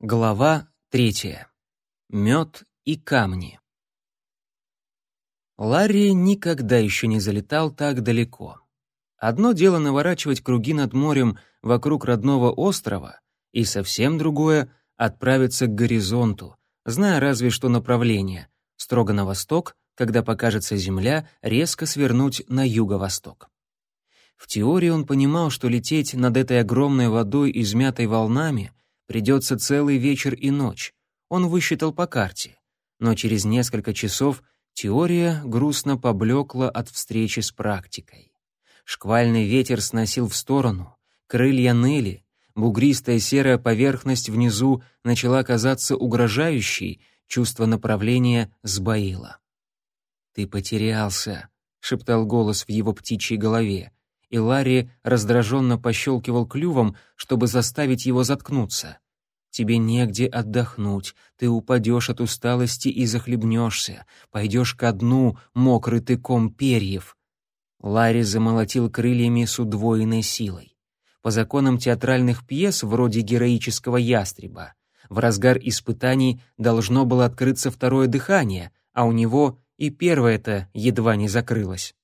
Глава третья. Мед и камни. Ларри никогда еще не залетал так далеко. Одно дело наворачивать круги над морем вокруг родного острова, и совсем другое — отправиться к горизонту, зная разве что направление, строго на восток, когда покажется земля, резко свернуть на юго-восток. В теории он понимал, что лететь над этой огромной водой, измятой волнами, Придется целый вечер и ночь. Он высчитал по карте. Но через несколько часов теория грустно поблекла от встречи с практикой. Шквальный ветер сносил в сторону, крылья ныли, бугристая серая поверхность внизу начала казаться угрожающей, чувство направления сбоило. «Ты потерялся», — шептал голос в его птичьей голове и Ларри раздраженно пощелкивал клювом, чтобы заставить его заткнуться. «Тебе негде отдохнуть, ты упадешь от усталости и захлебнешься, пойдешь ко дну, мокрый ты ком перьев». Ларри замолотил крыльями с удвоенной силой. По законам театральных пьес, вроде «Героического ястреба», в разгар испытаний должно было открыться второе дыхание, а у него и первое-то едва не закрылось.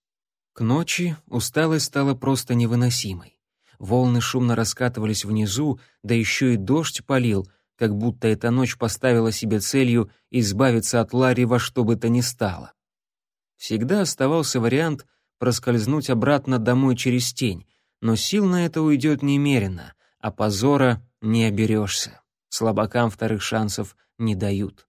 К ночи усталость стала просто невыносимой. Волны шумно раскатывались внизу, да еще и дождь полил, как будто эта ночь поставила себе целью избавиться от Ларри во что бы то ни стало. Всегда оставался вариант проскользнуть обратно домой через тень, но сил на это уйдет немерено, а позора не оберешься. Слабакам вторых шансов не дают.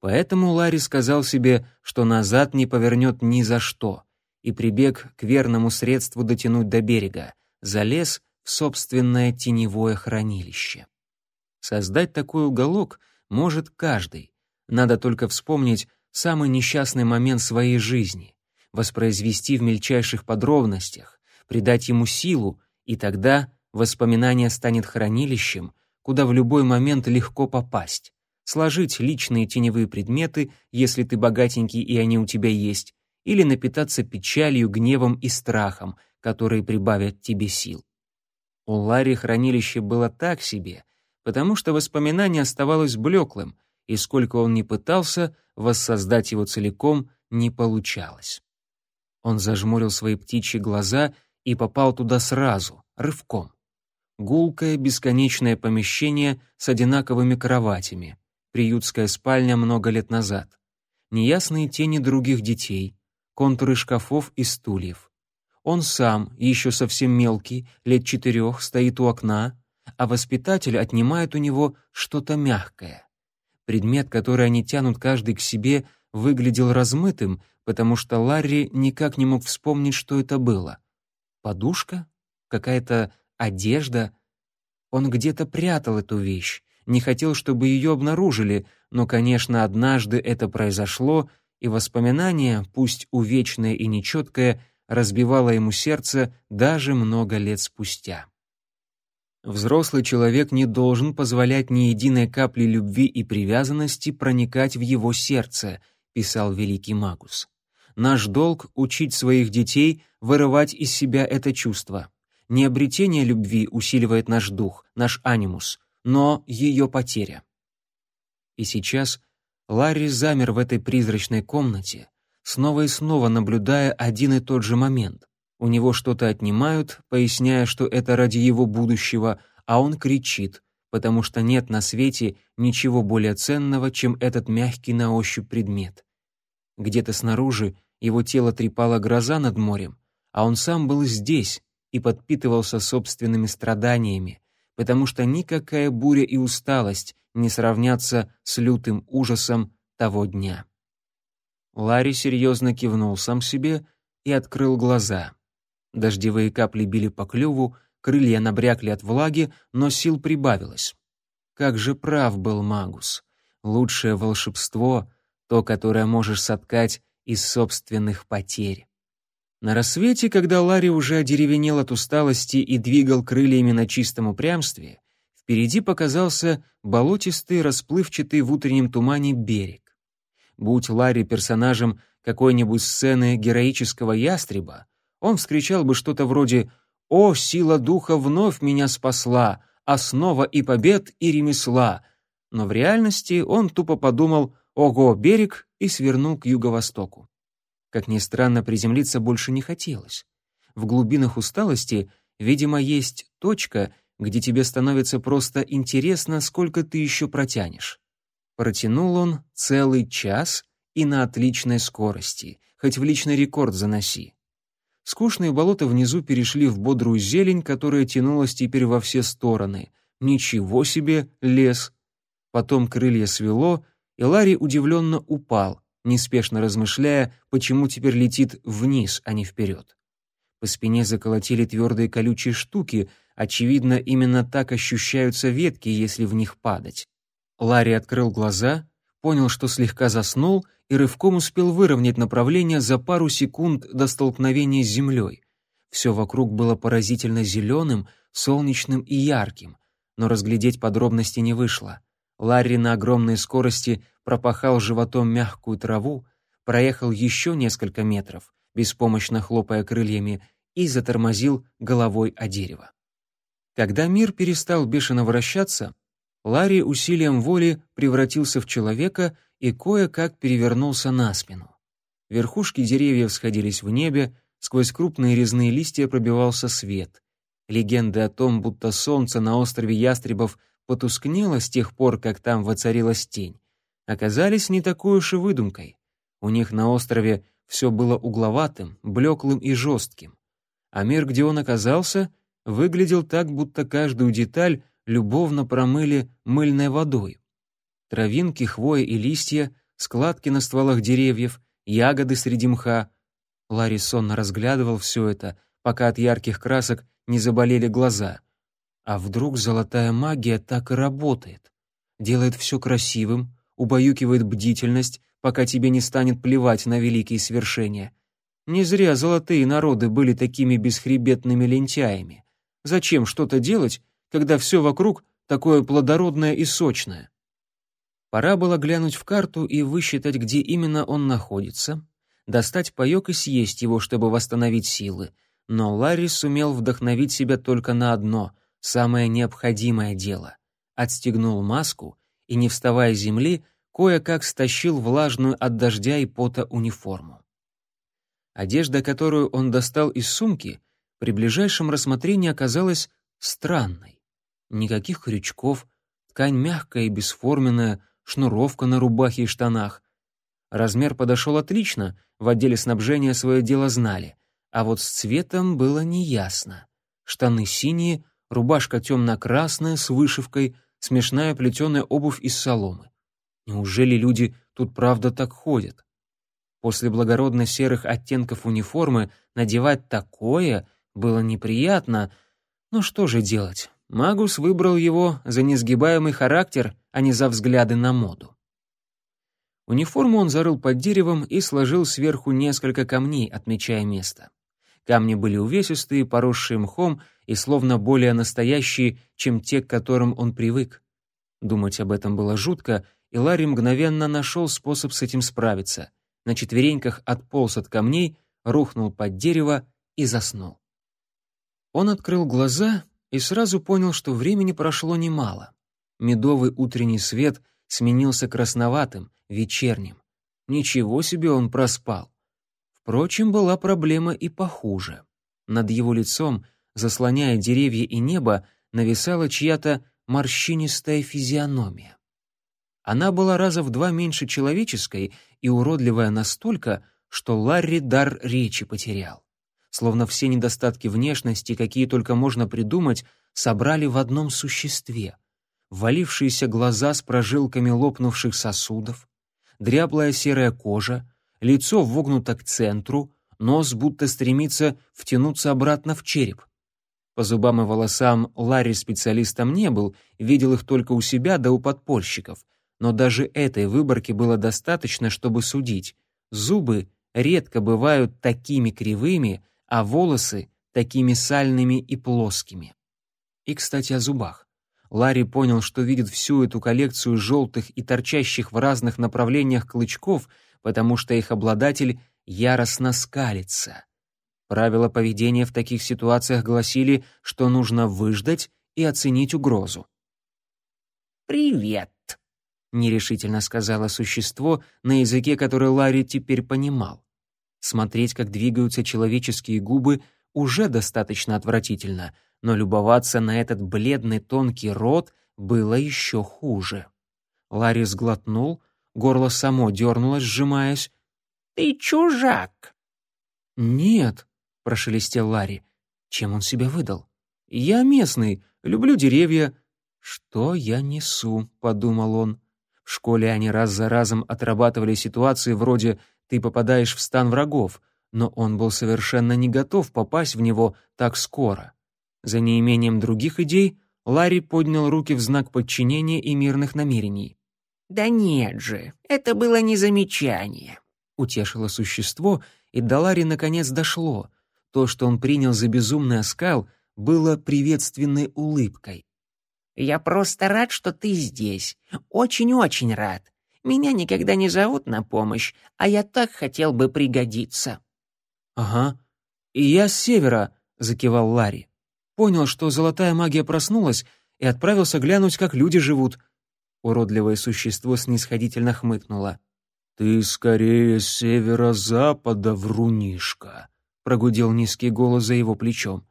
Поэтому Ларри сказал себе, что назад не повернет ни за что — и прибег к верному средству дотянуть до берега, залез в собственное теневое хранилище. Создать такой уголок может каждый. Надо только вспомнить самый несчастный момент своей жизни, воспроизвести в мельчайших подробностях, придать ему силу, и тогда воспоминание станет хранилищем, куда в любой момент легко попасть, сложить личные теневые предметы, если ты богатенький и они у тебя есть, или напитаться печалью, гневом и страхом, которые прибавят тебе сил. У Ларри хранилище было так себе, потому что воспоминание оставалось блеклым, и сколько он ни пытался, воссоздать его целиком не получалось. Он зажмурил свои птичьи глаза и попал туда сразу, рывком. Гулкое, бесконечное помещение с одинаковыми кроватями, приютская спальня много лет назад, неясные тени других детей, контуры шкафов и стульев. Он сам, еще совсем мелкий, лет четырех, стоит у окна, а воспитатель отнимает у него что-то мягкое. Предмет, который они тянут каждый к себе, выглядел размытым, потому что Ларри никак не мог вспомнить, что это было. Подушка? Какая-то одежда? Он где-то прятал эту вещь, не хотел, чтобы ее обнаружили, но, конечно, однажды это произошло, и воспоминание, пусть увечное и нечеткое, разбивало ему сердце даже много лет спустя. Взрослый человек не должен позволять ни единой капли любви и привязанности проникать в его сердце, писал великий Магус. Наш долг — учить своих детей вырывать из себя это чувство. Не обретение любви усиливает наш дух, наш анимус, но ее потеря. И сейчас Ларри замер в этой призрачной комнате, снова и снова наблюдая один и тот же момент. У него что-то отнимают, поясняя, что это ради его будущего, а он кричит, потому что нет на свете ничего более ценного, чем этот мягкий на ощупь предмет. Где-то снаружи его тело трепала гроза над морем, а он сам был здесь и подпитывался собственными страданиями, потому что никакая буря и усталость не сравнятся с лютым ужасом того дня. Ларри серьезно кивнул сам себе и открыл глаза. Дождевые капли били по клюву, крылья набрякли от влаги, но сил прибавилось. Как же прав был Магус. Лучшее волшебство — то, которое можешь соткать из собственных потерь. На рассвете, когда Ларри уже одеревенел от усталости и двигал крыльями на чистом упрямстве, Впереди показался болотистый, расплывчатый в утреннем тумане берег. Будь Ларри персонажем какой-нибудь сцены героического ястреба, он вскричал бы что-то вроде «О, сила духа вновь меня спасла! Основа и побед, и ремесла!» но в реальности он тупо подумал «Ого, берег!» и свернул к юго-востоку. Как ни странно, приземлиться больше не хотелось. В глубинах усталости, видимо, есть точка, где тебе становится просто интересно, сколько ты еще протянешь. Протянул он целый час и на отличной скорости, хоть в личный рекорд заноси. Скучные болота внизу перешли в бодрую зелень, которая тянулась теперь во все стороны. Ничего себе лес! Потом крылья свело, и Ларри удивленно упал, неспешно размышляя, почему теперь летит вниз, а не вперед. По спине заколотили твердые колючие штуки, очевидно, именно так ощущаются ветки, если в них падать. Ларри открыл глаза, понял, что слегка заснул и рывком успел выровнять направление за пару секунд до столкновения с землей. Все вокруг было поразительно зеленым, солнечным и ярким, но разглядеть подробности не вышло. Ларри на огромной скорости пропахал животом мягкую траву, проехал еще несколько метров, беспомощно хлопая крыльями, и затормозил головой о дерево. Когда мир перестал бешено вращаться, Ларри усилием воли превратился в человека и кое-как перевернулся на спину. Верхушки деревьев сходились в небе, сквозь крупные резные листья пробивался свет. Легенды о том, будто солнце на острове Ястребов потускнело с тех пор, как там воцарилась тень, оказались не такой уж и выдумкой. У них на острове все было угловатым, блеклым и жестким. А мир, где он оказался, выглядел так, будто каждую деталь любовно промыли мыльной водой. Травинки, хвоя и листья, складки на стволах деревьев, ягоды среди мха. Ларри сонно разглядывал все это, пока от ярких красок не заболели глаза. А вдруг золотая магия так и работает? Делает все красивым, убаюкивает бдительность, пока тебе не станет плевать на великие свершения. Не зря золотые народы были такими бесхребетными лентяями. Зачем что-то делать, когда все вокруг такое плодородное и сочное. Пора было глянуть в карту и высчитать, где именно он находится, достать паёк и съесть его, чтобы восстановить силы. Но Ларри сумел вдохновить себя только на одно, самое необходимое дело. Отстегнул маску и, не вставая с земли, кое-как стащил влажную от дождя и пота униформу. Одежда, которую он достал из сумки, при ближайшем рассмотрении оказалась странной. Никаких крючков, ткань мягкая и бесформенная, шнуровка на рубахе и штанах. Размер подошел отлично, в отделе снабжения свое дело знали, а вот с цветом было неясно. Штаны синие, рубашка темно-красная с вышивкой, смешная плетеная обувь из соломы. Неужели люди тут правда так ходят? После благородно-серых оттенков униформы надевать такое было неприятно, но что же делать? Магус выбрал его за несгибаемый характер, а не за взгляды на моду. Униформу он зарыл под деревом и сложил сверху несколько камней, отмечая место. Камни были увесистые, поросшие мхом и словно более настоящие, чем те, к которым он привык. Думать об этом было жутко, и Ларри мгновенно нашел способ с этим справиться. На четвереньках отполз от камней, рухнул под дерево и заснул. Он открыл глаза и сразу понял, что времени прошло немало. Медовый утренний свет сменился красноватым, вечерним. Ничего себе он проспал. Впрочем, была проблема и похуже. Над его лицом, заслоняя деревья и небо, нависала чья-то морщинистая физиономия. Она была раза в два меньше человеческой и уродливая настолько, что Ларри дар речи потерял словно все недостатки внешности, какие только можно придумать, собрали в одном существе. Валившиеся глаза с прожилками лопнувших сосудов, дряблая серая кожа, лицо вогнуто к центру, нос будто стремится втянуться обратно в череп. По зубам и волосам Ларри специалистом не был, видел их только у себя да у подпольщиков, но даже этой выборки было достаточно, чтобы судить. Зубы редко бывают такими кривыми, а волосы такими сальными и плоскими. И, кстати, о зубах. Ларри понял, что видит всю эту коллекцию желтых и торчащих в разных направлениях клычков, потому что их обладатель яростно скалится. Правила поведения в таких ситуациях гласили, что нужно выждать и оценить угрозу. «Привет!» — нерешительно сказала существо на языке, который Ларри теперь понимал. Смотреть, как двигаются человеческие губы, уже достаточно отвратительно, но любоваться на этот бледный тонкий рот было еще хуже. Ларри сглотнул, горло само дернулось, сжимаясь. «Ты чужак!» «Нет», — прошелестел Ларри. Чем он себя выдал? «Я местный, люблю деревья». «Что я несу?» — подумал он. В школе они раз за разом отрабатывали ситуации вроде «ты попадаешь в стан врагов», но он был совершенно не готов попасть в него так скоро. За неимением других идей Ларри поднял руки в знак подчинения и мирных намерений. «Да нет же, это было не замечание», — утешило существо, и до Ларри наконец дошло. То, что он принял за безумный оскал, было приветственной улыбкой. «Я просто рад, что ты здесь. Очень-очень рад. Меня никогда не зовут на помощь, а я так хотел бы пригодиться». «Ага. И я с севера», — закивал Ларри. Понял, что золотая магия проснулась, и отправился глянуть, как люди живут. Уродливое существо снисходительно хмыкнуло. «Ты скорее с северо-запада, врунишка», — прогудел низкий голос за его плечом.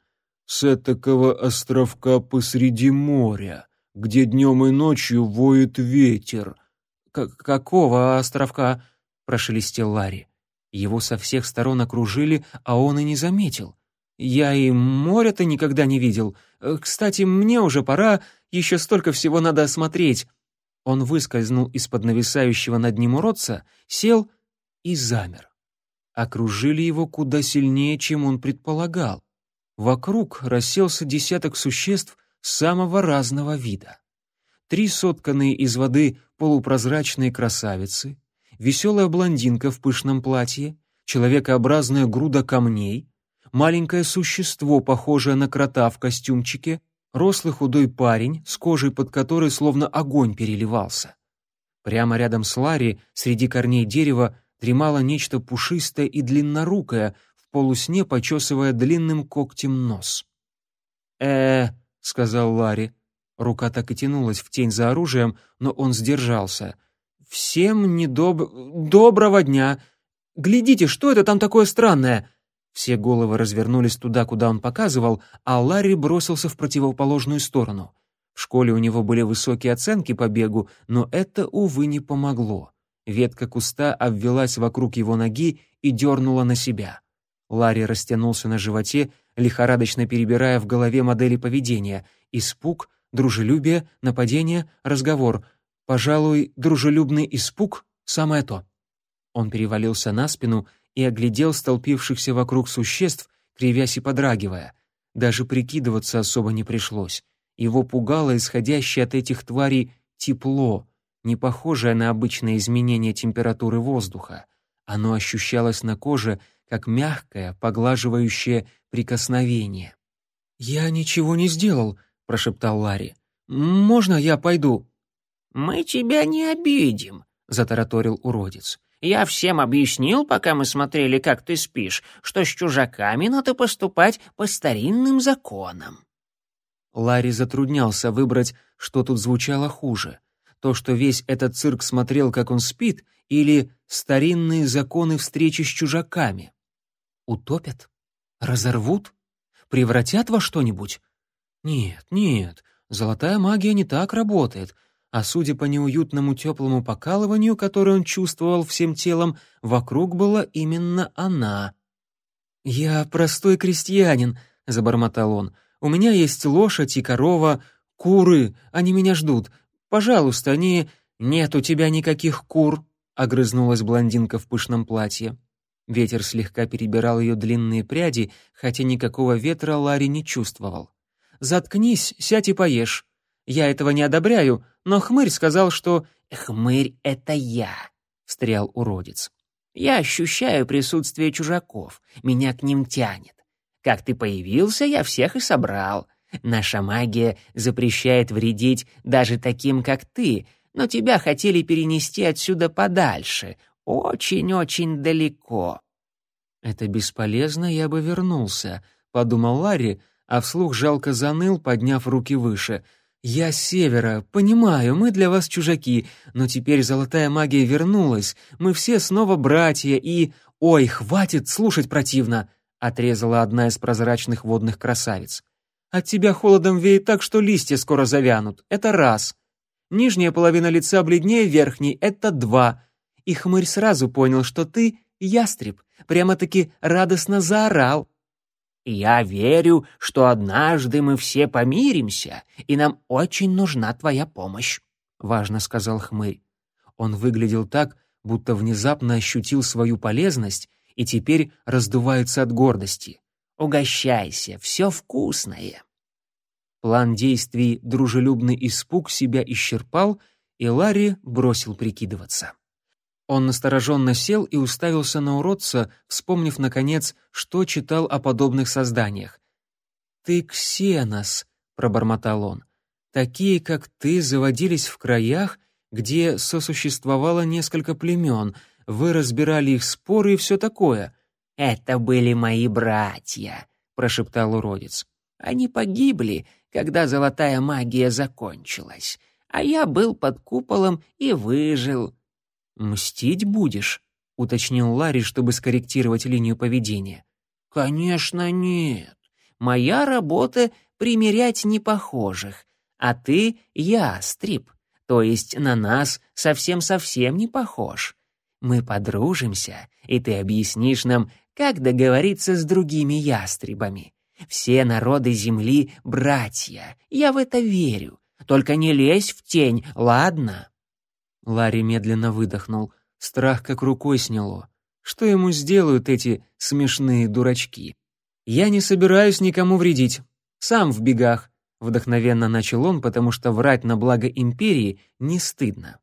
«С этакого островка посреди моря, где днем и ночью воет ветер». К «Какого островка?» — прошелестел Ларри. Его со всех сторон окружили, а он и не заметил. «Я и моря-то никогда не видел. Кстати, мне уже пора, еще столько всего надо осмотреть». Он выскользнул из-под нависающего над ним уродца, сел и замер. Окружили его куда сильнее, чем он предполагал. Вокруг расселся десяток существ самого разного вида. Три сотканные из воды полупрозрачные красавицы, веселая блондинка в пышном платье, человекообразная груда камней, маленькое существо, похожее на крота в костюмчике, рослый худой парень, с кожей под которой словно огонь переливался. Прямо рядом с Ларри, среди корней дерева, дремало нечто пушистое и длиннорукое, полусне почесывая длинным когтем нос. э сказал Ларри. Рука так и тянулась в тень за оружием, но он сдержался. «Всем недоб... доброго дня! Глядите, что это там такое странное?» Все головы развернулись туда, куда он показывал, а Ларри бросился в противоположную сторону. В школе у него были высокие оценки по бегу, но это, увы, не помогло. Ветка куста обвелась вокруг его ноги и дернула на себя. Ларри растянулся на животе, лихорадочно перебирая в голове модели поведения. Испуг, дружелюбие, нападение, разговор. Пожалуй, дружелюбный испуг — самое то. Он перевалился на спину и оглядел столпившихся вокруг существ, кривясь и подрагивая. Даже прикидываться особо не пришлось. Его пугало исходящее от этих тварей тепло, не похожее на обычное изменение температуры воздуха. Оно ощущалось на коже, как мягкое, поглаживающее прикосновение. «Я ничего не сделал», — прошептал Ларри. «Можно я пойду?» «Мы тебя не обидим», — затараторил уродец. Я всем объяснил, пока мы смотрели, как ты спишь, что с чужаками надо поступать по старинным законам». Ларри затруднялся выбрать, что тут звучало хуже. То, что весь этот цирк смотрел, как он спит, или старинные законы встречи с чужаками. Утопят? Разорвут? Превратят во что-нибудь? Нет, нет, золотая магия не так работает — а судя по неуютному теплому покалыванию, которое он чувствовал всем телом, вокруг была именно она. «Я простой крестьянин», — забормотал он. «У меня есть лошадь и корова, куры, они меня ждут. Пожалуйста, они...» «Нет у тебя никаких кур», — огрызнулась блондинка в пышном платье. Ветер слегка перебирал ее длинные пряди, хотя никакого ветра Ларри не чувствовал. «Заткнись, сядь и поешь. Я этого не одобряю, но хмырь сказал, что «Хмырь — это я», — встрял уродец. «Я ощущаю присутствие чужаков, меня к ним тянет. Как ты появился, я всех и собрал. Наша магия запрещает вредить даже таким, как ты, но тебя хотели перенести отсюда подальше, очень-очень далеко». «Это бесполезно, я бы вернулся», — подумал Ларри, а вслух жалко заныл, подняв руки выше — «Я с севера, понимаю, мы для вас чужаки, но теперь золотая магия вернулась, мы все снова братья и...» «Ой, хватит, слушать противно!» — отрезала одна из прозрачных водных красавиц. «От тебя холодом веет так, что листья скоро завянут. Это раз. Нижняя половина лица бледнее верхней. Это два. И хмырь сразу понял, что ты — ястреб. Прямо-таки радостно заорал. «Я верю, что однажды мы все помиримся, и нам очень нужна твоя помощь», — важно сказал хмырь. Он выглядел так, будто внезапно ощутил свою полезность и теперь раздувается от гордости. «Угощайся, все вкусное». План действий «Дружелюбный испуг» себя исчерпал, и Ларри бросил прикидываться. Он настороженно сел и уставился на уродца, вспомнив, наконец, что читал о подобных созданиях. «Ты ксенос», — пробормотал он. «Такие, как ты, заводились в краях, где сосуществовало несколько племен. Вы разбирали их споры и все такое». «Это были мои братья», — прошептал уродец. «Они погибли, когда золотая магия закончилась, а я был под куполом и выжил». «Мстить будешь?» — уточнил Ларри, чтобы скорректировать линию поведения. «Конечно нет. Моя работа — примерять непохожих, а ты — ястреб, то есть на нас совсем-совсем не похож. Мы подружимся, и ты объяснишь нам, как договориться с другими ястребами. Все народы Земли — братья, я в это верю. Только не лезь в тень, ладно?» Ларри медленно выдохнул. Страх как рукой сняло. Что ему сделают эти смешные дурачки? «Я не собираюсь никому вредить. Сам в бегах», — вдохновенно начал он, потому что врать на благо империи не стыдно.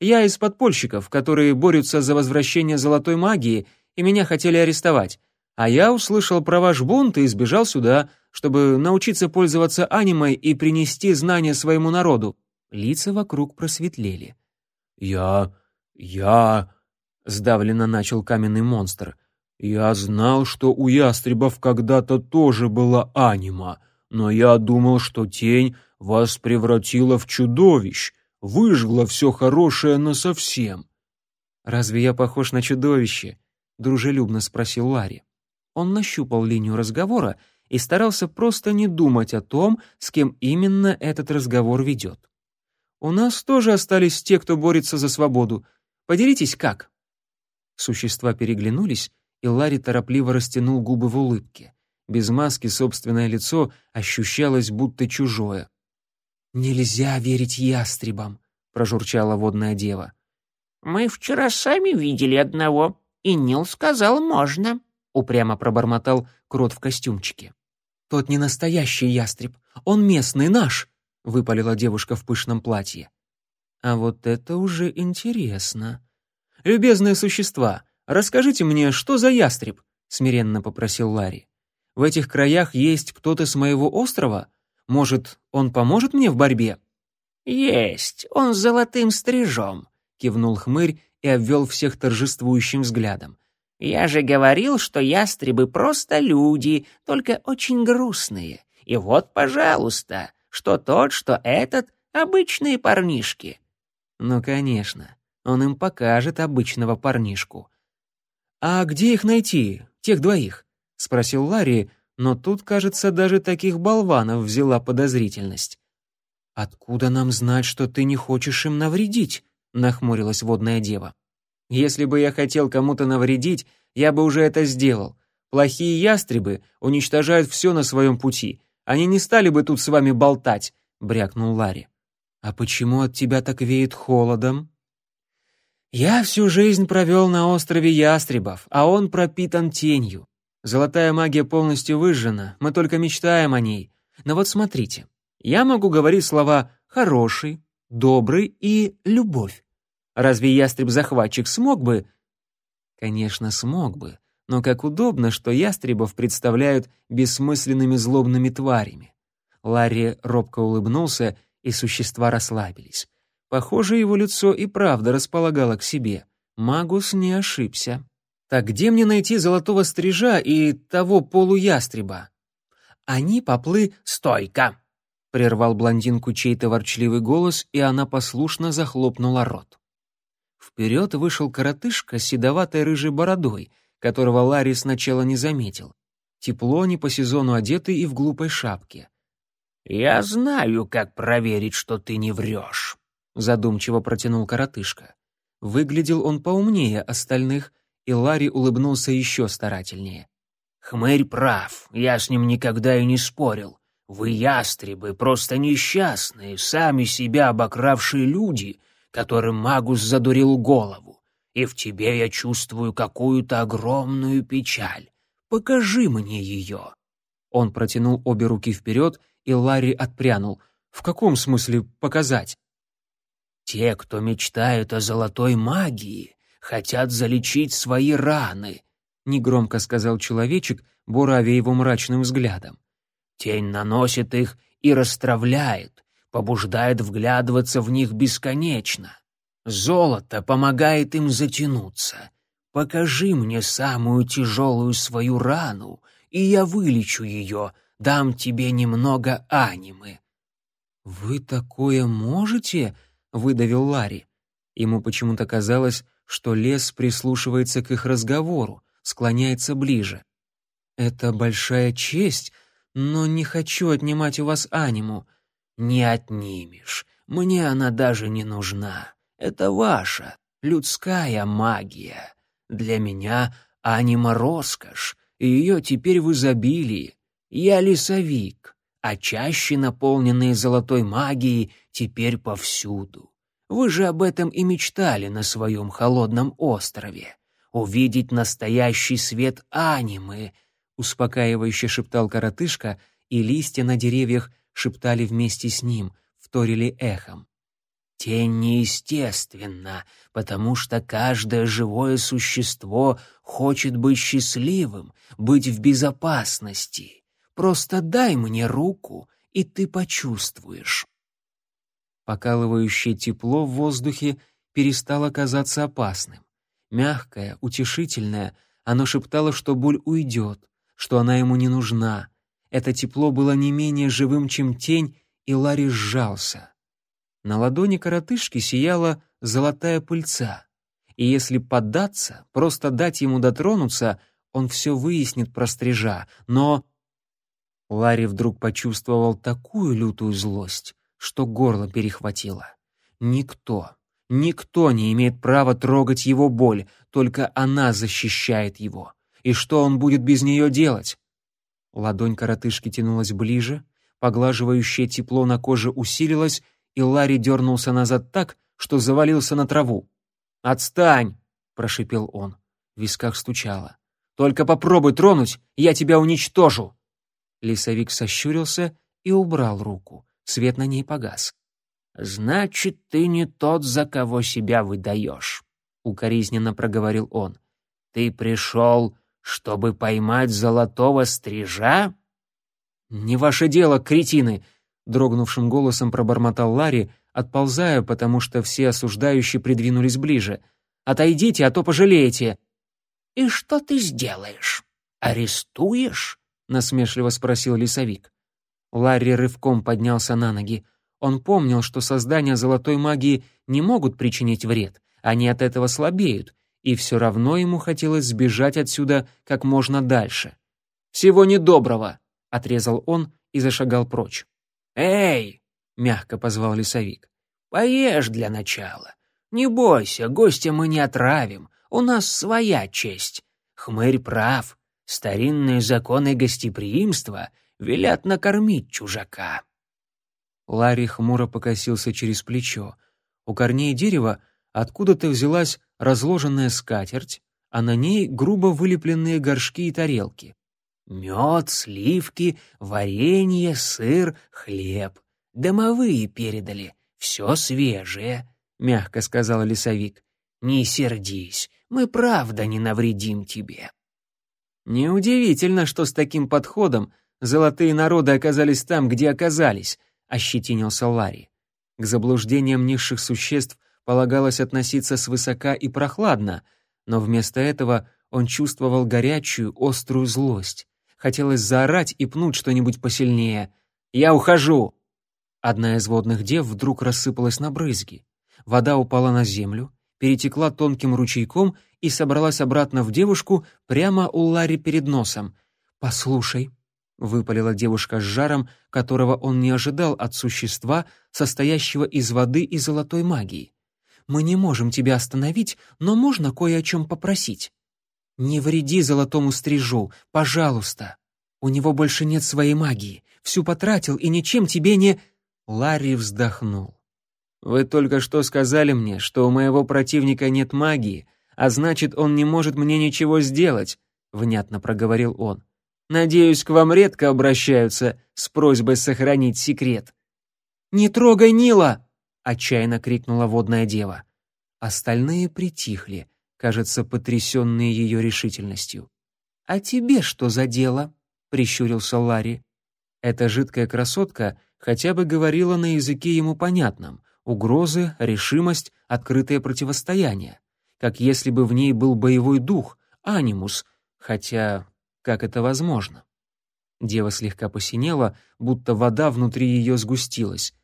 «Я из подпольщиков, которые борются за возвращение золотой магии, и меня хотели арестовать. А я услышал про ваш бунт и сбежал сюда, чтобы научиться пользоваться анимой и принести знания своему народу». Лица вокруг просветлели. «Я... я...» — сдавленно начал каменный монстр. «Я знал, что у ястребов когда-то тоже была анима, но я думал, что тень вас превратила в чудовищ, выжгла все хорошее насовсем». «Разве я похож на чудовище?» — дружелюбно спросил Ларри. Он нащупал линию разговора и старался просто не думать о том, с кем именно этот разговор ведет. У нас тоже остались те, кто борется за свободу. Поделитесь, как?» Существа переглянулись, и Ларри торопливо растянул губы в улыбке. Без маски собственное лицо ощущалось будто чужое. «Нельзя верить ястребам», — прожурчала водная дева. «Мы вчера сами видели одного, и Нил сказал, можно», — упрямо пробормотал крот в костюмчике. «Тот не настоящий ястреб, он местный наш», — выпалила девушка в пышном платье. «А вот это уже интересно. Любезные существа, расскажите мне, что за ястреб?» — смиренно попросил Ларри. «В этих краях есть кто-то с моего острова? Может, он поможет мне в борьбе?» «Есть, он с золотым стрижом», — кивнул хмырь и обвел всех торжествующим взглядом. «Я же говорил, что ястребы просто люди, только очень грустные. И вот, пожалуйста, что тот, что этот — обычные парнишки». «Ну, конечно, он им покажет обычного парнишку». «А где их найти, тех двоих?» — спросил Ларри, но тут, кажется, даже таких болванов взяла подозрительность. «Откуда нам знать, что ты не хочешь им навредить?» — нахмурилась водная дева. «Если бы я хотел кому-то навредить, я бы уже это сделал. Плохие ястребы уничтожают все на своем пути, они не стали бы тут с вами болтать», — брякнул Ларри. «А почему от тебя так веет холодом?» «Я всю жизнь провел на острове Ястребов, а он пропитан тенью. Золотая магия полностью выжжена, мы только мечтаем о ней. Но вот смотрите, я могу говорить слова «хороший», «добрый» и «любовь». Разве ястреб-захватчик смог бы? Конечно, смог бы, но как удобно, что ястребов представляют бессмысленными злобными тварями. Ларри робко улыбнулся, и существа расслабились. Похоже, его лицо и правда располагало к себе. Магус не ошибся. Так где мне найти золотого стрижа и того полуястреба? Они поплы... Стойка! — прервал блондинку чей-то ворчливый голос, и она послушно захлопнула рот. Вперед вышел коротышка с седоватой рыжей бородой, которого Ларри сначала не заметил. Тепло, не по сезону одетый и в глупой шапке. «Я знаю, как проверить, что ты не врешь», — задумчиво протянул коротышка. Выглядел он поумнее остальных, и Ларри улыбнулся еще старательнее. «Хмырь прав, я с ним никогда и не спорил. Вы, ястребы, просто несчастные, сами себя обокравшие люди, которым Магус задурил голову. И в тебе я чувствую какую-то огромную печаль. Покажи мне ее». Он протянул обе руки вперед, и Ларри отпрянул. «В каком смысле показать?» «Те, кто мечтают о золотой магии, хотят залечить свои раны», — негромко сказал человечек, буравя его мрачным взглядом. Тень наносит их и расстравляет, побуждает вглядываться в них бесконечно. Золото помогает им затянуться. Покажи мне самую тяжелую свою рану, и я вылечу ее, дам тебе немного анимы». «Вы такое можете?» — выдавил Ларри. Ему почему-то казалось, что лес прислушивается к их разговору, склоняется ближе. «Это большая честь, но не хочу отнимать у вас аниму». «Не отнимешь. Мне она даже не нужна. Это ваша, людская магия. Для меня анима — роскошь, и ее теперь в изобилии. Я лесовик, а чаще наполненные золотой магией теперь повсюду. Вы же об этом и мечтали на своем холодном острове. Увидеть настоящий свет анимы — успокаивающе шептал коротышка, и листья на деревьях шептали вместе с ним, вторили эхом. Тень неестественна, потому что каждое живое существо хочет быть счастливым, быть в безопасности. Просто дай мне руку, и ты почувствуешь. Покалывающее тепло в воздухе перестало казаться опасным. Мягкое, утешительное, оно шептало, что боль уйдет, что она ему не нужна. Это тепло было не менее живым, чем тень, и Ларри сжался. На ладони коротышки сияла золотая пыльца, и если поддаться, просто дать ему дотронуться, он все выяснит про стрижа, но... Ларри вдруг почувствовал такую лютую злость, что горло перехватило. Никто, никто не имеет права трогать его боль, только она защищает его. И что он будет без нее делать? Ладонь коротышки тянулась ближе, поглаживающее тепло на коже усилилось, и Ларри дернулся назад так, что завалился на траву. «Отстань!» — прошипел он. В висках стучало. «Только попробуй тронуть, я тебя уничтожу!» Лесовик сощурился и убрал руку. Свет на ней погас. «Значит, ты не тот, за кого себя выдаешь», — укоризненно проговорил он. «Ты пришел чтобы поймать золотого стрижа? Не ваше дело, кретины, дрогнувшим голосом пробормотал Ларри, отползая, потому что все осуждающие придвинулись ближе. Отойдите, а то пожалеете. И что ты сделаешь? Арестуешь? насмешливо спросил лесовик. Ларри рывком поднялся на ноги. Он помнил, что создания золотой магии не могут причинить вред, они от этого слабеют, и все равно ему хотелось сбежать отсюда как можно дальше. «Всего недоброго!» — отрезал он и зашагал прочь. «Эй!» — мягко позвал лесовик. «Поешь для начала. Не бойся, гостя мы не отравим, у нас своя честь. Хмырь прав, старинные законы гостеприимства велят накормить чужака». Ларри хмуро покосился через плечо. У корней дерева откуда-то взялась разложенная скатерть, а на ней грубо вылепленные горшки и тарелки. Мед, сливки, варенье, сыр, хлеб. Домовые передали, все свежее, — мягко сказал лесовик. Не сердись, мы правда не навредим тебе. Неудивительно, что с таким подходом золотые народы оказались там, где оказались, — ощетинился Ларри. К заблуждениям низших существ — полагалось относиться свысока и прохладно, но вместо этого он чувствовал горячую, острую злость. Хотелось заорать и пнуть что-нибудь посильнее. «Я ухожу!» Одна из водных дев вдруг рассыпалась на брызги. Вода упала на землю, перетекла тонким ручейком и собралась обратно в девушку прямо у Ларри перед носом. «Послушай», — выпалила девушка с жаром, которого он не ожидал от существа, состоящего из воды и золотой магии. «Мы не можем тебя остановить, но можно кое о чем попросить. Не вреди золотому стрижу, пожалуйста. У него больше нет своей магии, всю потратил и ничем тебе не...» Ларри вздохнул. «Вы только что сказали мне, что у моего противника нет магии, а значит, он не может мне ничего сделать», — внятно проговорил он. «Надеюсь, к вам редко обращаются с просьбой сохранить секрет». «Не трогай Нила!» — отчаянно крикнула водная дева. Остальные притихли, кажется, потрясенные ее решительностью. «А тебе что за дело?» — прищурился Ларри. Эта жидкая красотка хотя бы говорила на языке ему понятном, угрозы, решимость, открытое противостояние. Как если бы в ней был боевой дух, анимус, хотя как это возможно? Дева слегка посинела, будто вода внутри ее сгустилась.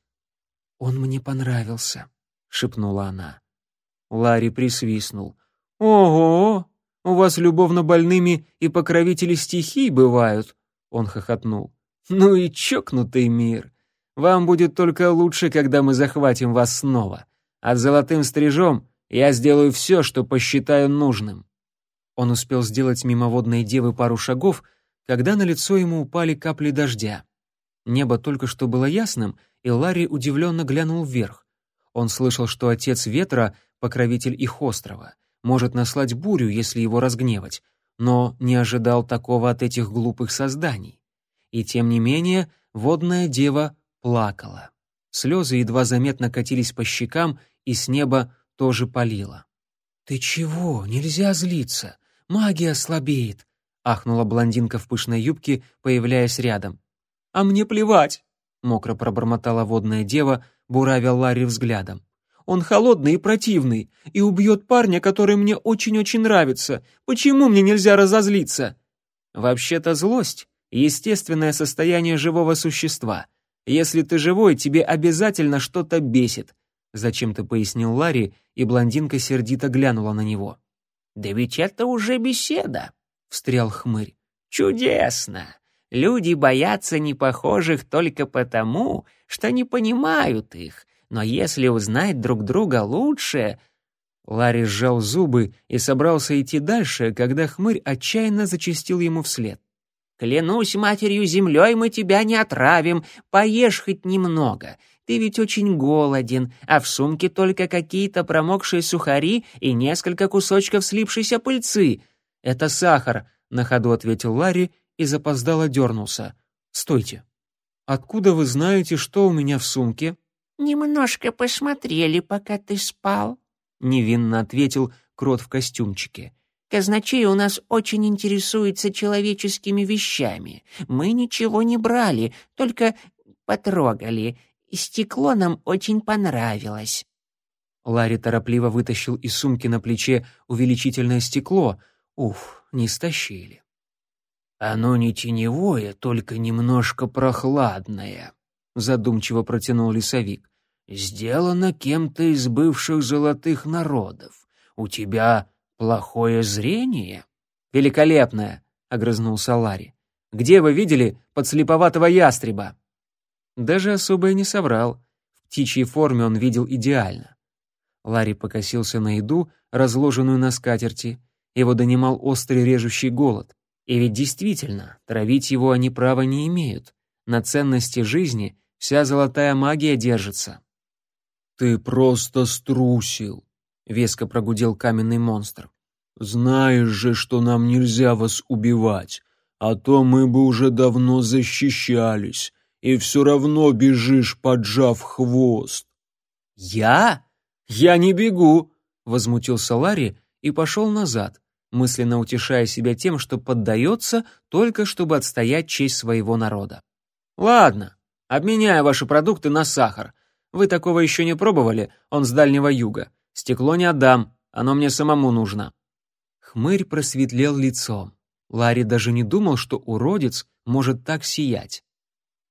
«Он мне понравился», — шепнула она. Ларри присвистнул. «Ого! У вас любовно больными и покровители стихий бывают!» Он хохотнул. «Ну и чокнутый мир! Вам будет только лучше, когда мы захватим вас снова. А золотым стрижом я сделаю все, что посчитаю нужным». Он успел сделать мимоводной девы пару шагов, когда на лицо ему упали капли дождя. Небо только что было ясным, и Ларри удивленно глянул вверх. Он слышал, что отец ветра, покровитель их острова, может наслать бурю, если его разгневать, но не ожидал такого от этих глупых созданий. И тем не менее, водная дева плакала. Слезы едва заметно катились по щекам, и с неба тоже палило. «Ты чего? Нельзя злиться. Магия слабеет», — ахнула блондинка в пышной юбке, появляясь рядом. «А мне плевать», — мокро пробормотала водная дева, буравя Ларри взглядом. «Он холодный и противный, и убьет парня, который мне очень-очень нравится. Почему мне нельзя разозлиться?» «Вообще-то злость — естественное состояние живого существа», если ты живой, тебе обязательно что-то бесит», — зачем-то пояснил Ларри, и блондинка сердито глянула на него. «Да ведь это уже беседа», — встрял хмырь. «Чудесно! Люди боятся непохожих только потому, что не понимают их, но если узнать друг друга лучше...» Ларри сжал зубы и собрался идти дальше, когда хмырь отчаянно зачастил ему вслед. Клянусь матерью землей, мы тебя не отравим, поешь хоть немного. Ты ведь очень голоден, а в сумке только какие-то промокшие сухари и несколько кусочков слипшейся пыльцы. Это сахар, на ходу ответил Ларри и запоздало дернулся. Стойте. Откуда вы знаете, что у меня в сумке? Немножко посмотрели, пока ты спал, невинно ответил крот в костюмчике. Казначей у нас очень интересуется человеческими вещами. Мы ничего не брали, только потрогали. Стекло нам очень понравилось». Ларри торопливо вытащил из сумки на плече увеличительное стекло. Уф, не стащили. «Оно не теневое, только немножко прохладное», — задумчиво протянул лесовик. «Сделано кем-то из бывших золотых народов. У тебя «Плохое зрение?» «Великолепное!» — огрызнулся Ларри. «Где вы видели подслеповатого ястреба?» Даже особо и не соврал. В птичьей форме он видел идеально. Ларри покосился на еду, разложенную на скатерти. Его донимал острый режущий голод. И ведь действительно, травить его они права не имеют. На ценности жизни вся золотая магия держится. «Ты просто струсил», — веско прогудел каменный монстр. «Знаешь же, что нам нельзя вас убивать, а то мы бы уже давно защищались, и все равно бежишь, поджав хвост». «Я? Я не бегу!» — возмутился Ларри и пошел назад, мысленно утешая себя тем, что поддается только чтобы отстоять честь своего народа. «Ладно, обменяю ваши продукты на сахар. Вы такого еще не пробовали, он с Дальнего Юга. Стекло не отдам, оно мне самому нужно». Хмырь просветлел лицом. Ларри даже не думал, что уродец может так сиять.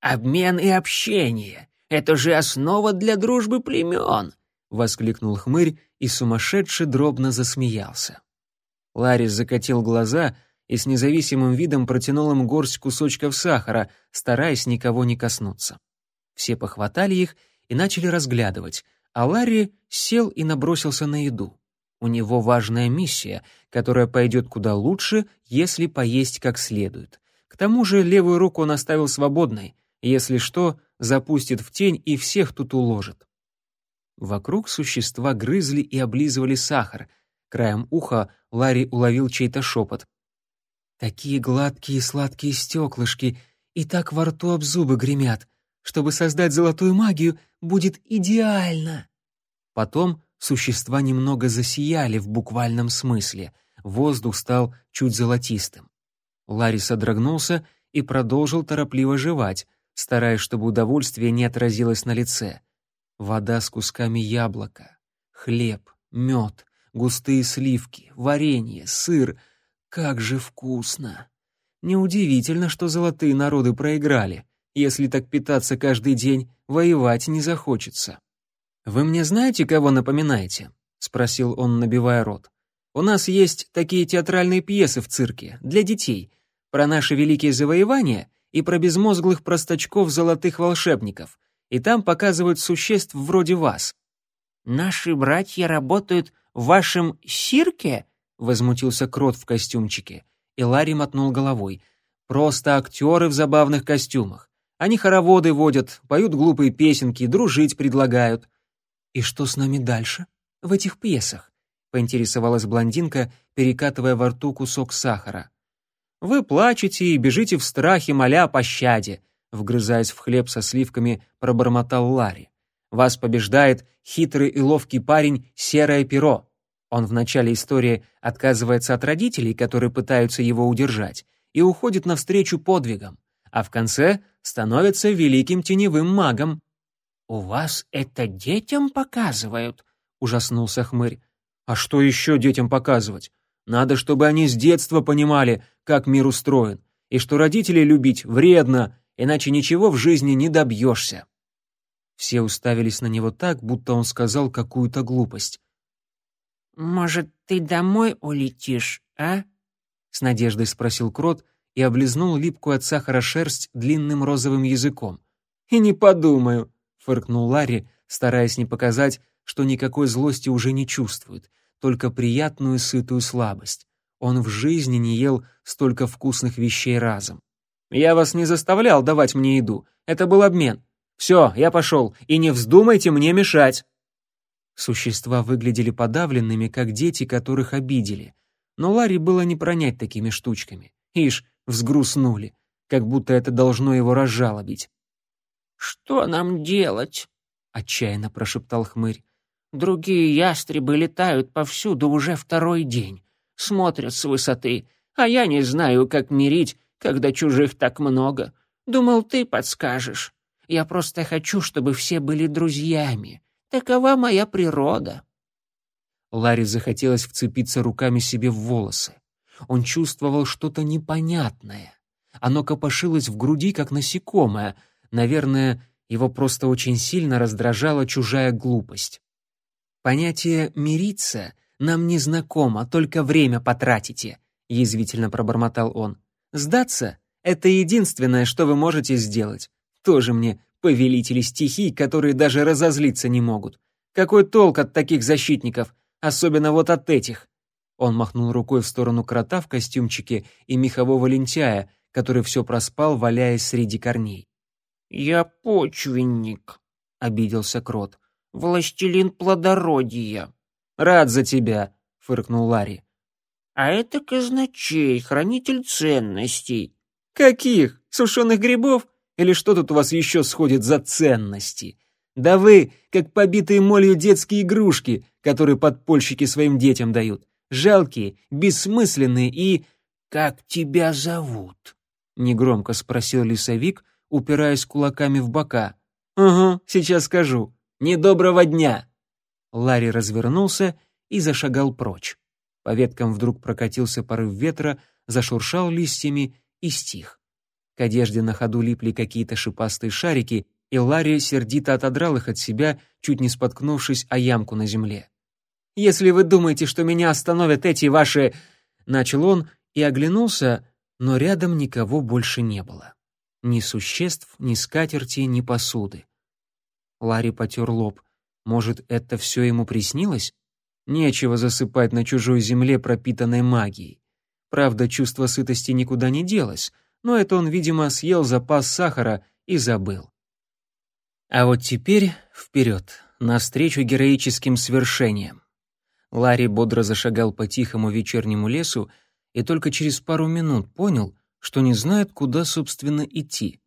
«Обмен и общение. Это же основа для дружбы племен!» — воскликнул хмырь и сумасшедше дробно засмеялся. Ларис закатил глаза и с независимым видом протянул им горсть кусочков сахара, стараясь никого не коснуться. Все похватали их и начали разглядывать, а Ларри сел и набросился на еду. У него важная миссия, которая пойдет куда лучше, если поесть как следует. К тому же левую руку он оставил свободной, если что, запустит в тень и всех тут уложит. Вокруг существа грызли и облизывали сахар. Краем уха Ларри уловил чей-то шепот. «Такие гладкие и сладкие стеклышки, и так во рту об зубы гремят. Чтобы создать золотую магию, будет идеально!» Потом существа немного засияли в буквальном смысле. Воздух стал чуть золотистым. Ларри содрогнулся и продолжил торопливо жевать, стараясь, чтобы удовольствие не отразилось на лице. Вода с кусками яблока, хлеб, мед, густые сливки, варенье, сыр. Как же вкусно! Неудивительно, что золотые народы проиграли. Если так питаться каждый день, воевать не захочется. «Вы мне знаете, кого напоминаете?» — спросил он, набивая рот. «У нас есть такие театральные пьесы в цирке, для детей, про наши великие завоевания и про безмозглых простачков золотых волшебников, и там показывают существ вроде вас». «Наши братья работают в вашем сирке?» — возмутился крот в костюмчике, и Ларри мотнул головой. «Просто актеры в забавных костюмах. Они хороводы водят, поют глупые песенки, дружить предлагают». «И что с нами дальше? В этих пьесах?» — поинтересовалась блондинка, перекатывая во рту кусок сахара. «Вы плачете и бежите в страхе, моля о пощаде», — вгрызаясь в хлеб со сливками, пробормотал Ларри. «Вас побеждает хитрый и ловкий парень Серое Перо. Он в начале истории отказывается от родителей, которые пытаются его удержать, и уходит навстречу подвигам, а в конце становится великим теневым магом. «У вас это детям показывают?» — ужаснулся хмырь. «А что еще детям показывать? Надо, чтобы они с детства понимали, как мир устроен, и что родителей любить вредно, иначе ничего в жизни не добьешься». Все уставились на него так, будто он сказал какую-то глупость. «Может, ты домой улетишь, а?» — с надеждой спросил Крот и облизнул липкую от сахара шерсть длинным розовым языком. «И не подумаю», фыркнул Ларри, стараясь не показать, что никакой злости уже не чувствует, только приятную сытую слабость. Он в жизни не ел столько вкусных вещей разом. «Я вас не заставлял давать мне еду. Это был обмен. Все, я пошел, и не вздумайте мне мешать!» Существа выглядели подавленными, как дети, которых обидели. Но Ларри было не пронять такими штучками. Ишь, взгрустнули, как будто это должно его разжалобить. «Что нам делать?» — отчаянно прошептал хмырь. «Другие ястребы летают повсюду уже второй день, смотрят с высоты, а я не знаю, как мирить, когда чужих так много. Думал, ты подскажешь. Я просто хочу, чтобы все были друзьями. Такова моя природа». Ларри захотелось вцепиться руками себе в волосы. Он чувствовал что-то непонятное. Оно копошилось в груди, как насекомое — Наверное, его просто очень сильно раздражала чужая глупость. «Понятие «мириться» нам не знакомо, только время потратите», — язвительно пробормотал он. «Сдаться — это единственное, что вы можете сделать. Тоже мне повелители стихий, которые даже разозлиться не могут. Какой толк от таких защитников, особенно вот от этих?» Он махнул рукой в сторону крота в костюмчике и мехового лентяя, который все проспал, валяясь среди корней. «Я почвенник», — обиделся Крот. «Властелин плодородия». «Рад за тебя», — фыркнул Ларри. «А это казначей, хранитель ценностей». «Каких? Сушеных грибов? Или что тут у вас еще сходит за ценности? Да вы, как побитые молью детские игрушки, которые подпольщики своим детям дают. Жалкие, бессмысленные и...» «Как тебя зовут?» — негромко спросил лесовик, — упираясь кулаками в бока. «Угу, сейчас скажу. Недоброго дня!» Ларри развернулся и зашагал прочь. По веткам вдруг прокатился порыв ветра, зашуршал листьями и стих. К одежде на ходу липли какие-то шипастые шарики, и Ларри сердито отодрал их от себя, чуть не споткнувшись о ямку на земле. «Если вы думаете, что меня остановят эти ваши...» Начал он и оглянулся, но рядом никого больше не было. Ни существ, ни скатерти, ни посуды. Ларри потер лоб. Может, это все ему приснилось? Нечего засыпать на чужой земле, пропитанной магией. Правда, чувство сытости никуда не делось, но это он, видимо, съел запас сахара и забыл. А вот теперь вперед, навстречу героическим свершениям. Ларри бодро зашагал по тихому вечернему лесу и только через пару минут понял, что не знает, куда, собственно, идти.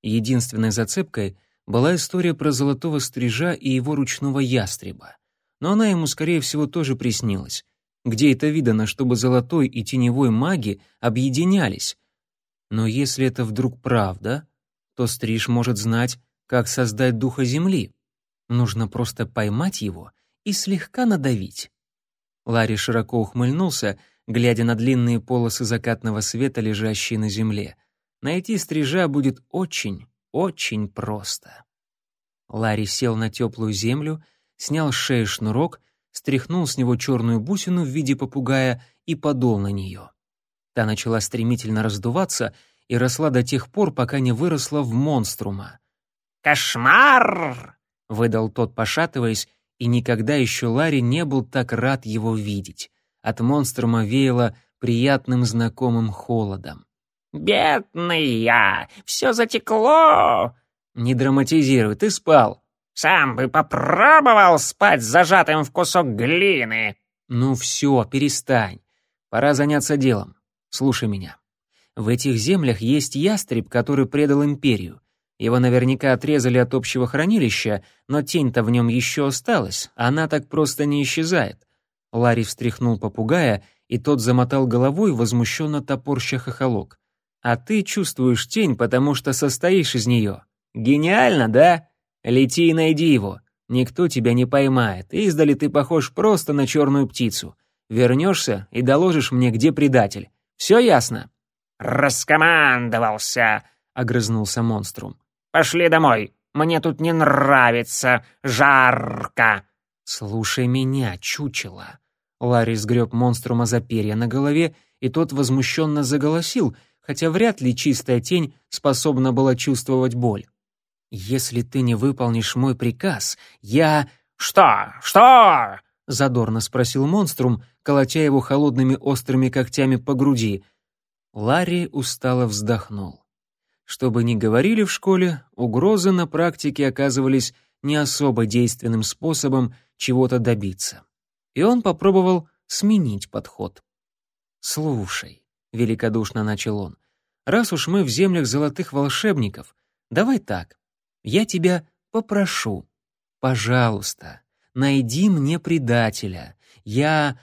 Единственной зацепкой была история про золотого стрижа и его ручного ястреба. Но она ему, скорее всего, тоже приснилась. Где это видано, чтобы золотой и теневой маги объединялись? Но если это вдруг правда, то стриж может знать, как создать духа земли. Нужно просто поймать его и слегка надавить. Ларри широко ухмыльнулся, глядя на длинные полосы закатного света, лежащие на земле. Найти стрижа будет очень, очень просто. Ларри сел на теплую землю, снял с шеи шнурок, стряхнул с него черную бусину в виде попугая и подол на нее. Та начала стремительно раздуваться и росла до тех пор, пока не выросла в монструма. «Кошмар!» — выдал тот, пошатываясь, и никогда еще Ларри не был так рад его видеть. От монструма веяло приятным знакомым холодом. «Бедный я! Все затекло!» «Не драматизируй, ты спал!» «Сам бы попробовал спать зажатым в кусок глины!» «Ну все, перестань. Пора заняться делом. Слушай меня. В этих землях есть ястреб, который предал империю. Его наверняка отрезали от общего хранилища, но тень-то в нем еще осталась, она так просто не исчезает. Ларри встряхнул попугая, и тот замотал головой, возмущенно топорща хохолок. «А ты чувствуешь тень, потому что состоишь из нее. Гениально, да? Лети и найди его. Никто тебя не поймает. Издали ты похож просто на черную птицу. Вернешься и доложишь мне, где предатель. Все ясно?» «Раскомандовался», — огрызнулся монструм. Пошли домой. Мне тут не нравится. Жарко. Слушай меня, чучело. Ларри сгреб монструма за перья на голове, и тот возмущенно заголосил, хотя вряд ли чистая тень способна была чувствовать боль. «Если ты не выполнишь мой приказ, я...» «Что? Что?» — задорно спросил монструм, колотя его холодными острыми когтями по груди. Ларри устало вздохнул. Что бы ни говорили в школе, угрозы на практике оказывались не особо действенным способом чего-то добиться. И он попробовал сменить подход. «Слушай», — великодушно начал он, — «раз уж мы в землях золотых волшебников, давай так, я тебя попрошу, пожалуйста, найди мне предателя. Я...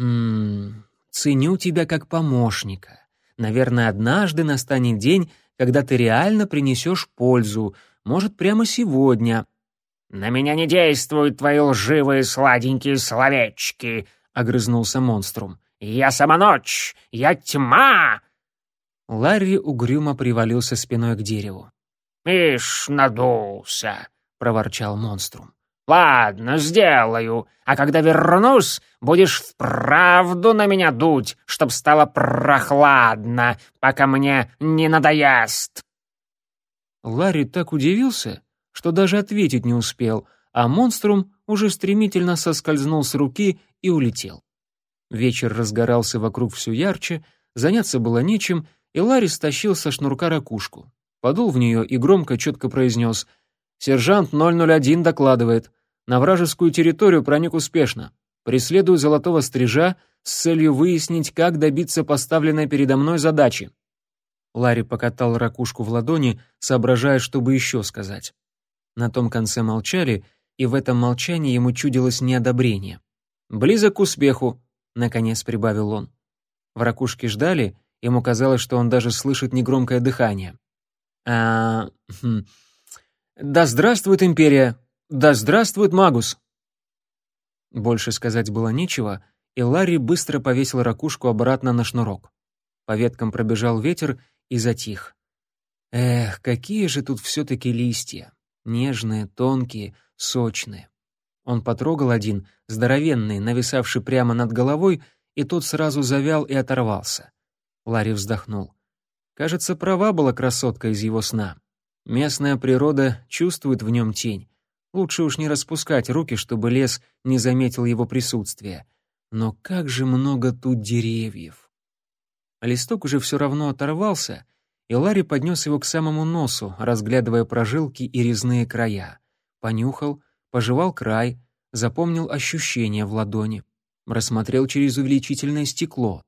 М -м, ценю тебя как помощника. Наверное, однажды настанет день, когда ты реально принесешь пользу, может, прямо сегодня». «На меня не действуют твои лживые сладенькие словечки», — огрызнулся монструм. «Я сама ночь! Я тьма!» Ларри угрюмо привалился спиной к дереву. «Ишь, надулся!» — проворчал монструм. «Ладно, сделаю. А когда вернусь, будешь вправду на меня дуть, чтоб стало прохладно, пока мне не надоест». Ларри так удивился, что даже ответить не успел, а монструм уже стремительно соскользнул с руки и улетел. Вечер разгорался вокруг все ярче, заняться было нечем, и Ларри стащил со шнурка ракушку. Подул в нее и громко, четко произнес «Сержант 001 докладывает. На вражескую территорию проник успешно. Преследую золотого стрижа с целью выяснить, как добиться поставленной передо мной задачи. Ларри покатал ракушку в ладони, соображая, что бы еще сказать. На том конце молчали, и в этом молчании ему чудилось неодобрение. «Близок к успеху», — наконец прибавил он. В ракушке ждали, ему казалось, что он даже слышит негромкое дыхание. «А... Хм, да здравствует империя!» «Да здравствует Магус!» Больше сказать было нечего, и Ларри быстро повесил ракушку обратно на шнурок. По веткам пробежал ветер и затих. Эх, какие же тут все-таки листья! нежные, тонкие, сочные. Он потрогал один, здоровенный, нависавший прямо над головой, и тот сразу завял и оторвался. Ларри вздохнул. Кажется, права была красотка из его сна. Местная природа чувствует в нем тень. Лучше уж не распускать руки, чтобы лес не заметил его присутствия. Но как же много тут деревьев! Листок уже все равно оторвался, и Ларри поднес его к самому носу, разглядывая прожилки и резные края. Понюхал, пожевал край, запомнил ощущения в ладони, рассмотрел через увеличительное стекло.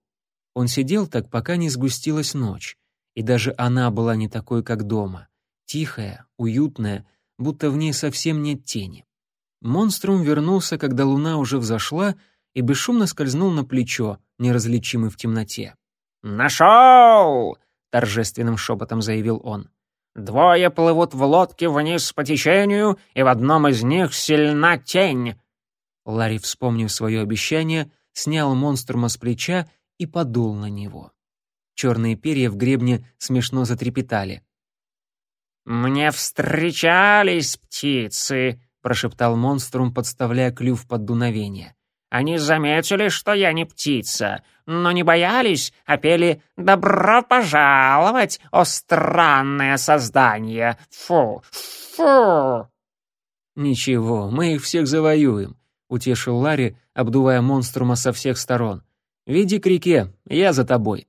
Он сидел так, пока не сгустилась ночь, и даже она была не такой, как дома. Тихая, уютная, будто в ней совсем нет тени. Монструм вернулся, когда луна уже взошла, и бесшумно скользнул на плечо, неразличимый в темноте. «Нашел!» — торжественным шепотом заявил он. «Двое плывут в лодке вниз по течению, и в одном из них сильна тень». Ларри, вспомнив свое обещание, снял монструма с плеча и подул на него. Черные перья в гребне смешно затрепетали. «Мне встречались птицы», — прошептал монструм, подставляя клюв под дуновение. «Они заметили, что я не птица, но не боялись, а пели «Добро пожаловать, о странное создание! Фу! Фу!» «Ничего, мы их всех завоюем», — утешил Ларри, обдувая монструма со всех сторон. «Веди к реке, я за тобой».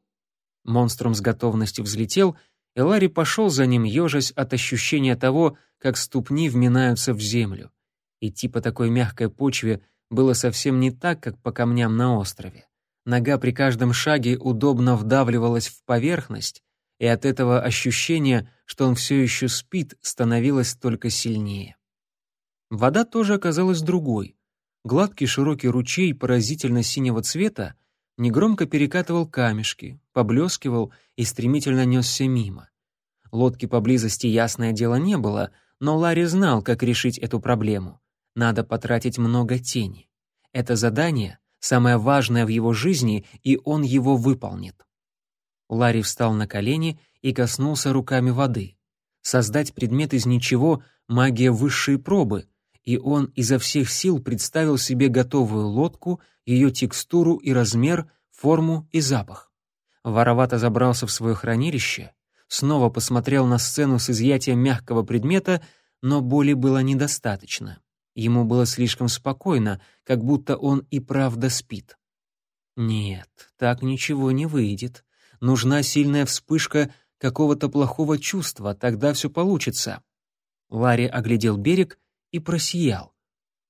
Монструм с готовностью взлетел, и Ларри пошел за ним, ежась от ощущения того, как ступни вминаются в землю. Идти по такой мягкой почве было совсем не так, как по камням на острове. Нога при каждом шаге удобно вдавливалась в поверхность, и от этого ощущения, что он все еще спит, становилось только сильнее. Вода тоже оказалась другой. Гладкий широкий ручей поразительно синего цвета негромко перекатывал камешки, поблескивал и стремительно несся мимо. Лодки поблизости, ясное дело, не было, но Ларри знал, как решить эту проблему. Надо потратить много тени. Это задание самое важное в его жизни, и он его выполнит. Ларри встал на колени и коснулся руками воды. Создать предмет из ничего — магия высшей пробы, и он изо всех сил представил себе готовую лодку, ее текстуру и размер, форму и запах. Воровато забрался в свое хранилище, снова посмотрел на сцену с изъятием мягкого предмета, но боли было недостаточно. Ему было слишком спокойно, как будто он и правда спит. Нет, так ничего не выйдет. Нужна сильная вспышка какого-то плохого чувства, тогда все получится. Ларри оглядел берег и просиял.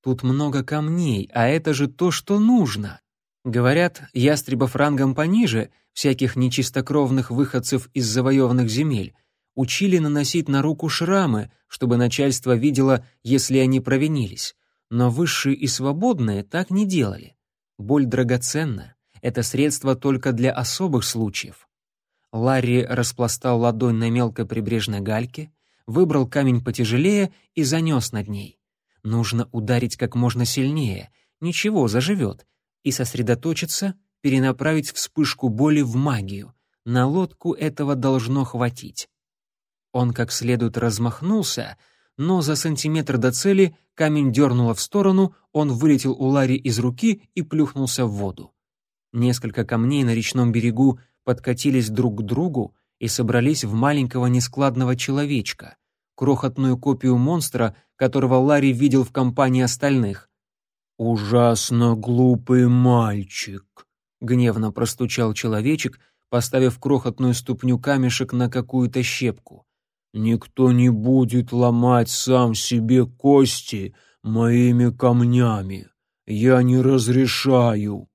Тут много камней, а это же то, что нужно. Говорят, ястребов рангом пониже, всяких нечистокровных выходцев из завоеванных земель, учили наносить на руку шрамы, чтобы начальство видело, если они провинились. Но высшие и свободные так не делали. Боль драгоценна. Это средство только для особых случаев. Ларри распластал ладонь на мелкой прибрежной гальке, выбрал камень потяжелее и занес над ней. Нужно ударить как можно сильнее. Ничего, заживет. И сосредоточиться, перенаправить вспышку боли в магию. На лодку этого должно хватить. Он как следует размахнулся, но за сантиметр до цели камень дернуло в сторону, он вылетел у Ларри из руки и плюхнулся в воду. Несколько камней на речном берегу подкатились друг к другу и собрались в маленького нескладного человечка, крохотную копию монстра, которого Ларри видел в компании остальных. «Ужасно глупый мальчик», — гневно простучал человечек, поставив крохотную ступню камешек на какую-то щепку. Никто не будет ломать сам себе кости моими камнями. Я не разрешаю.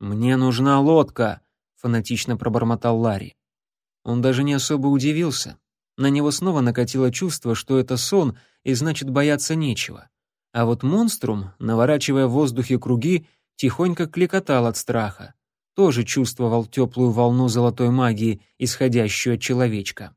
Мне нужна лодка, фанатично пробормотал Ларри. Он даже не особо удивился. На него снова накатило чувство, что это сон, и значит бояться нечего. А вот монструм, наворачивая в воздухе круги, тихонько кликотал от страха. Тоже чувствовал теплую волну золотой магии, исходящую от человечка.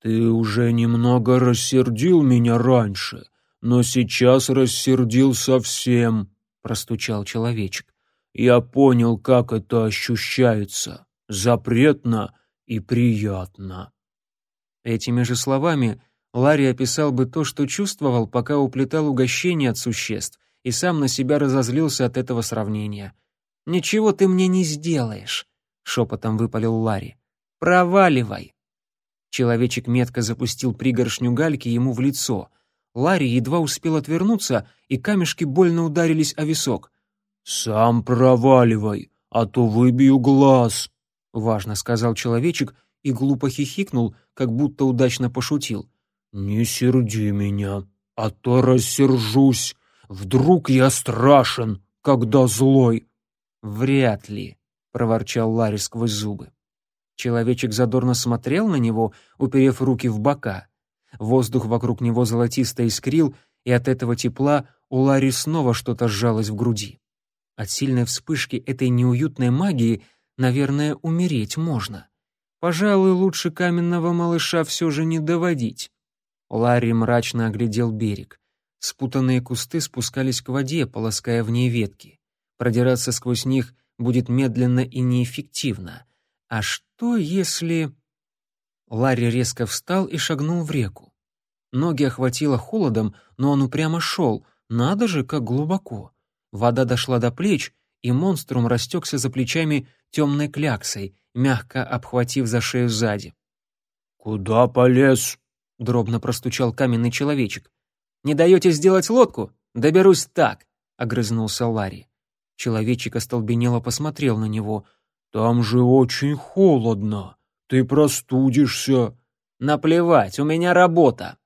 «Ты уже немного рассердил меня раньше, но сейчас рассердил совсем», — простучал человечек. «Я понял, как это ощущается. Запретно и приятно». Этими же словами Ларри описал бы то, что чувствовал, пока уплетал угощение от существ, и сам на себя разозлился от этого сравнения. «Ничего ты мне не сделаешь», — шепотом выпалил Ларри. «Проваливай!» Человечек метко запустил пригоршню гальки ему в лицо. Ларри едва успел отвернуться, и камешки больно ударились о висок. «Сам проваливай, а то выбью глаз», — важно сказал человечек и глупо хихикнул, как будто удачно пошутил. «Не серди меня, а то рассержусь. Вдруг я страшен, когда злой?» «Вряд ли», — проворчал Ларри сквозь зубы. Человечек задорно смотрел на него, уперев руки в бока. Воздух вокруг него золотисто искрил, и от этого тепла у Ларри снова что-то сжалось в груди. От сильной вспышки этой неуютной магии, наверное, умереть можно. Пожалуй, лучше каменного малыша все же не доводить. Ларри мрачно оглядел берег. Спутанные кусты спускались к воде, полоская в ней ветки. Продираться сквозь них будет медленно и неэффективно. А что если... Ларри резко встал и шагнул в реку. Ноги охватило холодом, но он упрямо шел. Надо же, как глубоко. Вода дошла до плеч, и монструм растекся за плечами темной кляксой, мягко обхватив за шею сзади. «Куда полез?» — дробно простучал каменный человечек. «Не даете сделать лодку? Доберусь так!» — огрызнулся Ларри. Человечек остолбенело посмотрел на него. «Там же очень холодно. Ты простудишься». «Наплевать, у меня работа».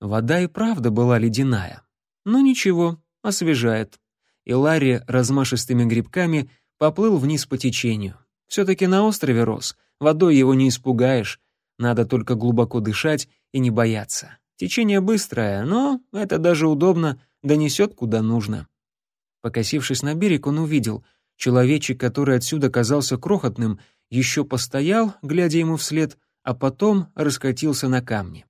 Вода и правда была ледяная. Но ничего, освежает. И Ларри размашистыми грибками поплыл вниз по течению. Все-таки на острове рос, водой его не испугаешь, надо только глубоко дышать и не бояться. Течение быстрое, но это даже удобно, донесет куда нужно. Покосившись на берег, он увидел, человечек, который отсюда казался крохотным, еще постоял, глядя ему вслед, а потом раскатился на камни.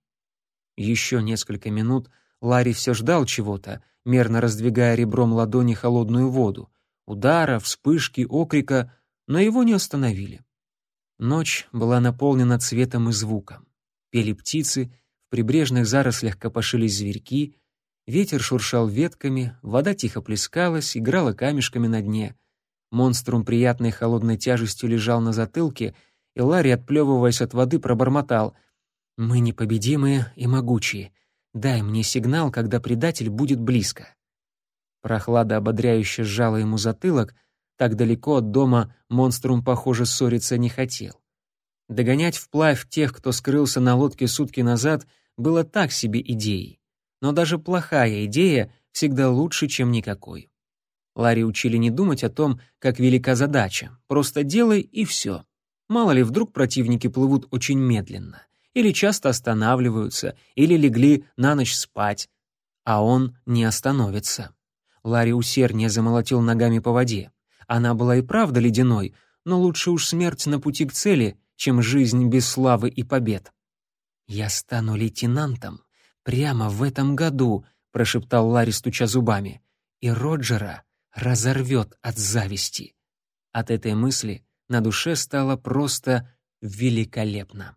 Еще несколько минут Ларри все ждал чего-то, мерно раздвигая ребром ладони холодную воду. Удара, вспышки, окрика, но его не остановили. Ночь была наполнена цветом и звуком. Пели птицы, в прибрежных зарослях копошились зверьки, ветер шуршал ветками, вода тихо плескалась, играла камешками на дне. Монструм приятной холодной тяжестью лежал на затылке, и Ларри, отплевываясь от воды, пробормотал «Мы непобедимые и могучие. Дай мне сигнал, когда предатель будет близко». Прохлада ободряюще сжала ему затылок — так далеко от дома монструм, похоже, ссориться не хотел. Догонять вплавь тех, кто скрылся на лодке сутки назад, было так себе идеей. Но даже плохая идея всегда лучше, чем никакой. Ларри учили не думать о том, как велика задача. Просто делай и все. Мало ли, вдруг противники плывут очень медленно, или часто останавливаются, или легли на ночь спать, а он не остановится. Ларри усерднее замолотил ногами по воде. Она была и правда ледяной, но лучше уж смерть на пути к цели, чем жизнь без славы и побед. «Я стану лейтенантом прямо в этом году», — прошептал Ларри, стуча зубами, «и Роджера разорвет от зависти». От этой мысли на душе стало просто великолепно.